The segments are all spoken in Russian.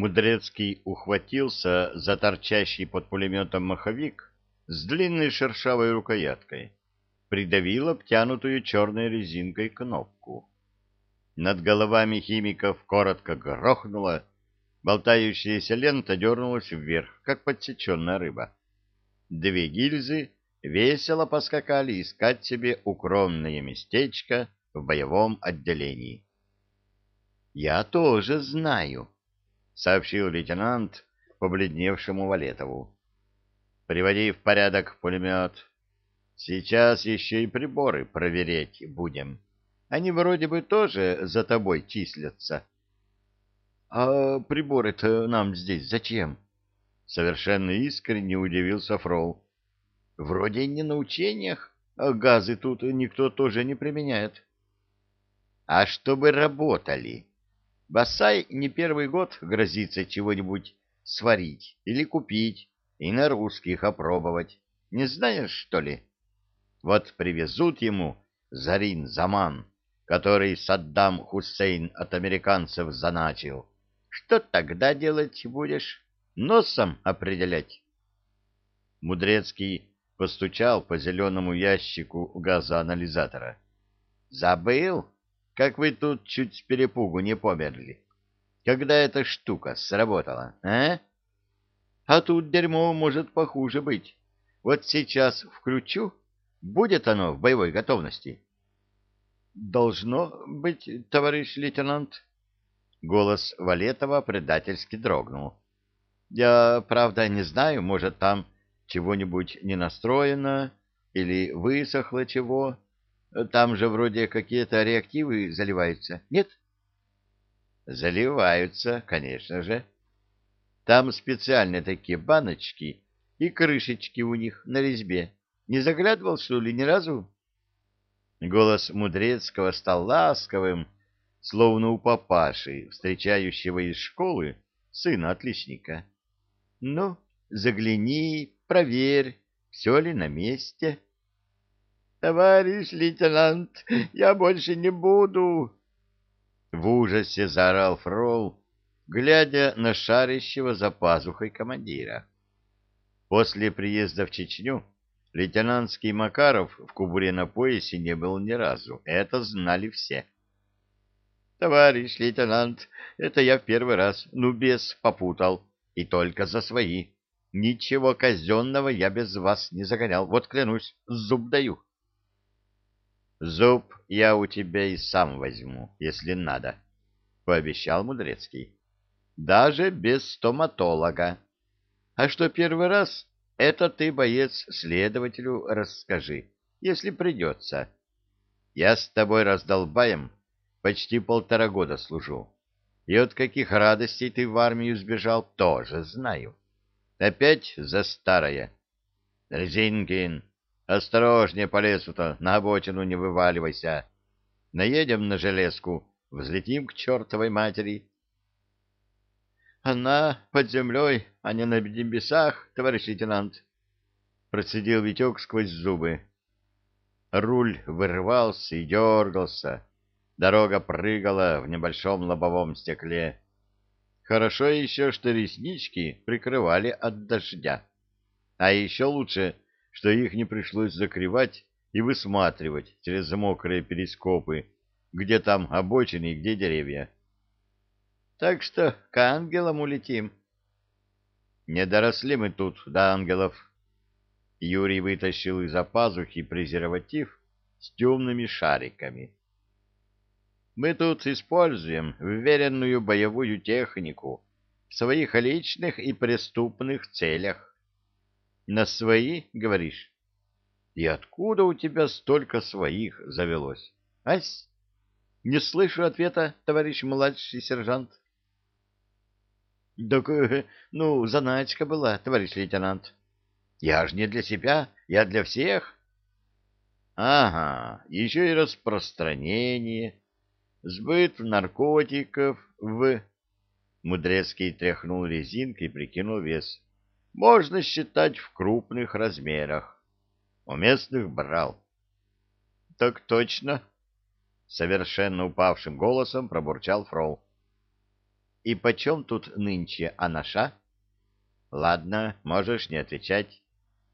Мудрецкий ухватился за торчащий под пулеметом маховик с длинной шершавой рукояткой, придавил обтянутую черной резинкой кнопку. Над головами химиков коротко грохнуло, болтающаяся лента дернулась вверх, как подсеченная рыба. Две гильзы весело поскакали искать себе укромное местечко в боевом отделении. — Я тоже знаю, — сообщил лейтенант побледневшему Валетову. — Приводи в порядок пулемет. Сейчас еще и приборы проверять будем. Они вроде бы тоже за тобой числятся. — А приборы-то нам здесь зачем? — совершенно искренне удивился Фрол. — Вроде не на учениях, а газы тут никто тоже не применяет. — А чтобы работали. Басай не первый год грозится чего-нибудь сварить или купить и на русских опробовать. Не знаешь, что ли? Вот привезут ему Зарин-Заман, который Саддам Хусейн от американцев заначил. Что тогда делать будешь? Носом определять? Мудрецкий постучал по зеленому ящику газоанализатора. Забыл, как вы тут чуть с перепугу не померли? Когда эта штука сработала, а? А тут дерьмо может похуже быть. Вот сейчас включу, будет оно в боевой готовности. Должно быть, товарищ лейтенант. Голос Валетова предательски дрогнул. Я, правда, не знаю, может, там чего-нибудь не настроено или высохло чего. Там же вроде какие-то реактивы заливаются, нет? Заливаются, конечно же. Там специальные такие баночки и крышечки у них на резьбе. Не заглядывал, что ли, ни разу? Голос Мудрецкого стал ласковым, словно у папаши, встречающего из школы сына отличника. — Ну, загляни, проверь, все ли на месте. — Товарищ лейтенант, я больше не буду! В ужасе заорал Фрол, глядя на шарящего за пазухой командира. После приезда в Чечню лейтенантский Макаров в кубуре на поясе не был ни разу. Это знали все. Товарищ лейтенант, это я в первый раз, ну, без попутал, и только за свои. Ничего казенного я без вас не загонял, вот клянусь, зуб даю. Зуб я у тебя и сам возьму, если надо, — пообещал Мудрецкий. Даже без стоматолога. А что первый раз, это ты, боец, следователю расскажи, если придется. Я с тобой раздолбаем Почти полтора года служу. И от каких радостей ты в армию сбежал, тоже знаю. Опять за старое. Резинкин, осторожнее по лесу-то, на обочину не вываливайся. Наедем на железку, взлетим к чертовой матери. Она под землей, а не на небесах, товарищ лейтенант. Процедил Витек сквозь зубы. Руль вырывался и дергался. Дорога прыгала в небольшом лобовом стекле. Хорошо еще, что реснички прикрывали от дождя. А еще лучше, что их не пришлось закрывать и высматривать через мокрые перископы, где там обочины и где деревья. Так что к ангелам улетим. Не доросли мы тут до ангелов. Юрий вытащил из-за пазухи презерватив с темными шариками. Мы тут используем вверенную боевую технику в своих личных и преступных целях. На свои, говоришь? И откуда у тебя столько своих завелось? Ась? Не слышу ответа, товарищ младший сержант. Так, э, ну, заначка была, товарищ лейтенант. Я ж не для себя, я для всех. Ага, еще и распространение Сбыт наркотиков в... Мудрецкий тряхнул резинкой и прикинул вес. Можно считать в крупных размерах. У местных брал. — Так точно, — совершенно упавшим голосом пробурчал Фрол. И почем тут нынче анаша? Ладно, можешь не отвечать.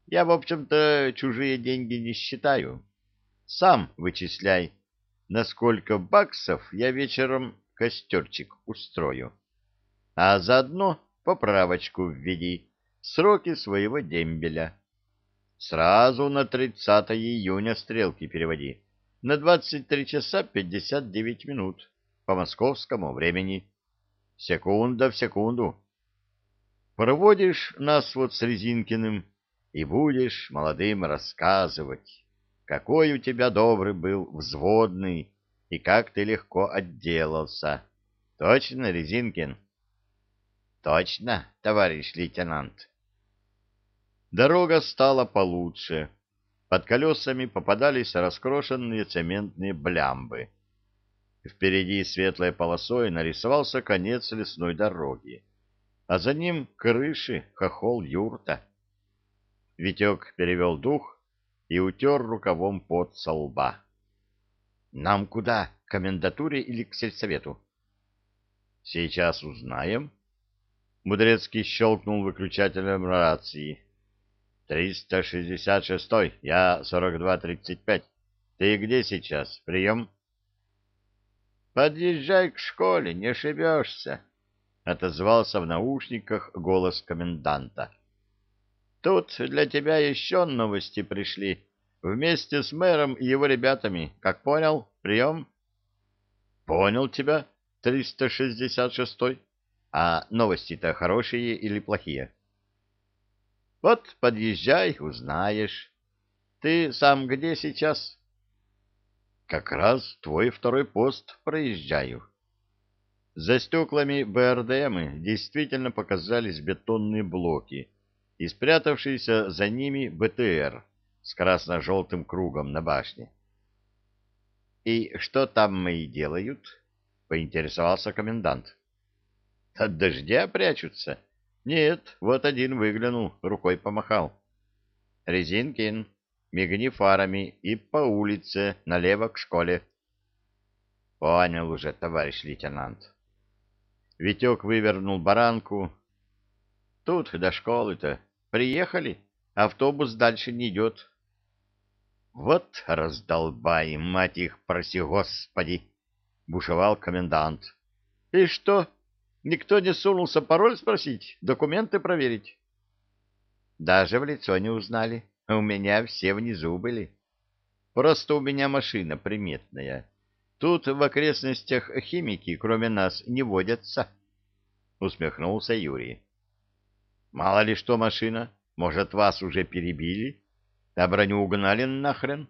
Я, в общем-то, чужие деньги не считаю. Сам вычисляй, на сколько баксов я вечером костерчик устрою. А заодно поправочку введи, сроки своего дембеля. Сразу на 30 июня стрелки переводи, на 23 часа 59 минут по московскому времени. Секунда в секунду. Проводишь нас вот с Резинкиным и будешь молодым рассказывать, какой у тебя добрый был взводный и как ты легко отделался. Точно, Резинкин? Точно, товарищ лейтенант. Дорога стала получше. Под колесами попадались раскрошенные цементные блямбы. Впереди светлой полосой нарисовался конец лесной дороги а за ним крыши хохол юрта. Витек перевел дух и утер рукавом под со лба. — Нам куда, к комендатуре или к сельсовету? — Сейчас узнаем. Мудрецкий щелкнул выключателем рации. — Триста шестьдесят шестой, я сорок два тридцать пять. Ты где сейчас? Прием? — Подъезжай к школе, не ошибешься. — отозвался в наушниках голос коменданта. «Тут для тебя еще новости пришли. Вместе с мэром и его ребятами. Как понял? Прием?» «Понял тебя, 366-й. А новости-то хорошие или плохие?» «Вот подъезжай, узнаешь. Ты сам где сейчас?» «Как раз твой второй пост проезжаю». За стеклами БРДМы действительно показались бетонные блоки и спрятавшийся за ними БТР с красно-желтым кругом на башне. «И что там мои делают?» — поинтересовался комендант. «От дождя прячутся?» «Нет, вот один выглянул, рукой помахал». «Резинкин, мигни фарами и по улице налево к школе». «Понял уже, товарищ лейтенант». Витек вывернул баранку. Тут до школы-то. Приехали, автобус дальше не идет. Вот раздолбай, мать их, проси господи, бушевал комендант. И что, никто не сунулся пароль спросить, документы проверить? Даже в лицо не узнали. У меня все внизу были. Просто у меня машина приметная. Тут в окрестностях химики, кроме нас, не водятся, — усмехнулся Юрий. — Мало ли что машина, может, вас уже перебили, а броню угнали нахрен?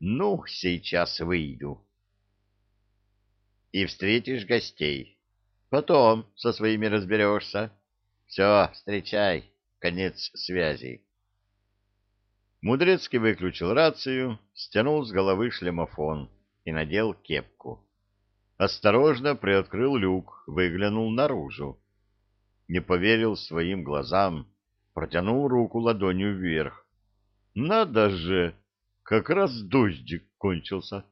Ну, сейчас выйду. И встретишь гостей. Потом со своими разберешься. Все, встречай. Конец связи. Мудрецкий выключил рацию, стянул с головы шлемофон и надел кепку. Осторожно приоткрыл люк, выглянул наружу. Не поверил своим глазам, протянул руку ладонью вверх. Надо же, как раз дождик кончился.